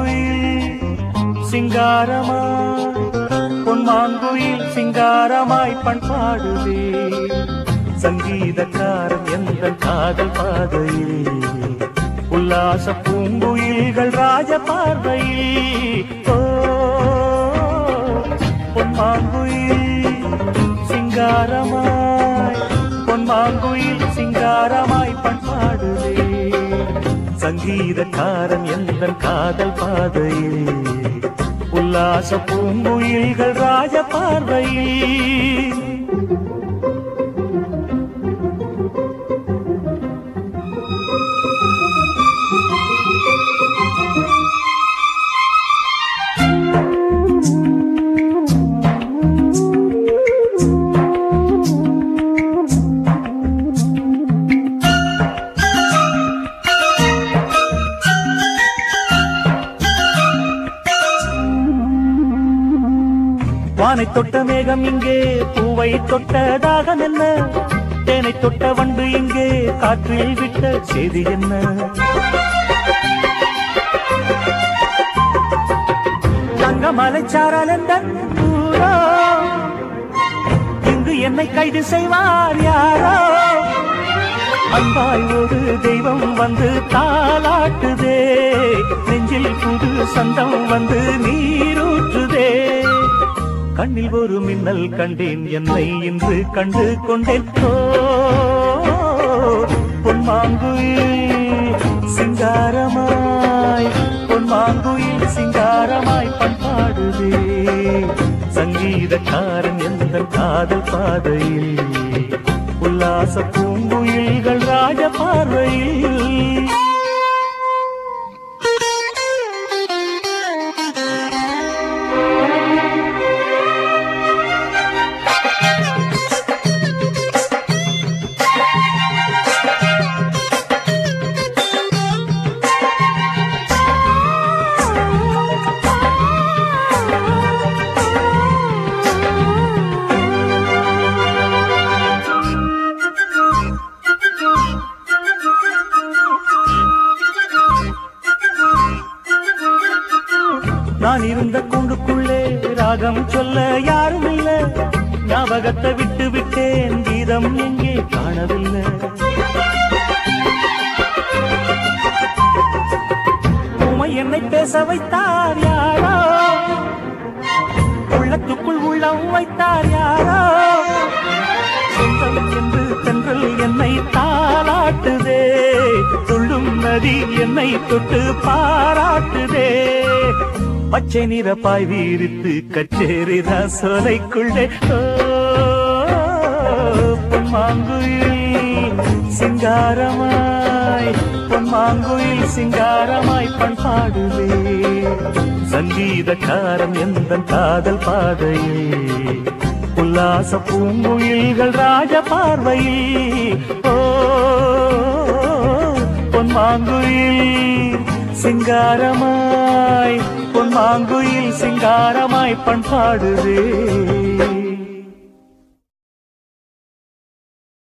மாங்குயில் சிங்காரமாய் பொன் மாங்குயில் சிங்காரமாய் பண் பாடுவே சங்கீதக்காரன் எந்த காதல் பாதையில்? உல்லாச பூங்குயில்கள் ராஜ பார்வையில். பொன் மாங்குயில் சிங்காரமாய் பொன் மாங்குயில் சிங்காரமாய் பண் பாடுவே சங்கீதக்காரன் எந்த காதல் பாதையில் உல்லாச பூங்குயில்கள் ராஜ பார்வையில். வானை தொட்ட மேகம் இங்கே பூவை தொட்ட தாகம் என்ன? தேனை தொட்ட வண்டு இங்கே காற்றில் விட்ட செய்தி என்ன? தங்க மலைச்சாரல் தூரோ இங்கு என்னை கைது செய்வார் யாரோ? அன்பாய் ஒரு தெய்வம் வந்து தாளாட்டுதே. நெஞ்சில் புது சந்தம் வந்து நீ கண்ணில் ஒரு மின்னல் கண்டேன். என்னை இன்று கண்டு கொண்டேன். பொன்மாங்குயில் சிங்காரமாய் பொன்மாங்குயில் சிங்காரமாய் பண்பாடுதே. சங்கீதக்காரன் எந்த காதல் பாதையில்? உல்லாச பூங்குயில்கள் ராஜ பார்வையில். நான் இருந்த கூண்டுக்குள்ளே ராகம் சொல்ல யாரும் இல்ல. ஞாபகத்தை விட்டு விட்டேன் கீதம் எங்கே காணவில்லை. உமை என்னை பேச வைத்தார் யாரோ? உள்ளத்துக்குள் உள்ளம் வைத்தார் யாரோ? என்று தென்றல் என்னை தாளாட்டுதே. துள்ளும் நதி என்னை தொட்டு பாராட்டுதே. பச்சை நிற பாய் வீரித்து கச்சேரி சோலைக்குள்ளே பொன்மாங்குயில் சிங்காரமாய் பொன்மாங்குயில் சிங்காரமாய் பண் பாடுவே. சங்கீதக்காரன் எந்த காதல் பாதையே உல்லாச பூங்குயில்கள் ராஜ பார்வையில். ஓ பொன்மாங்குயில் சிங்காரமாய் பொன்மாங்குயில் சிங்காரமாய் பண்பாடுதே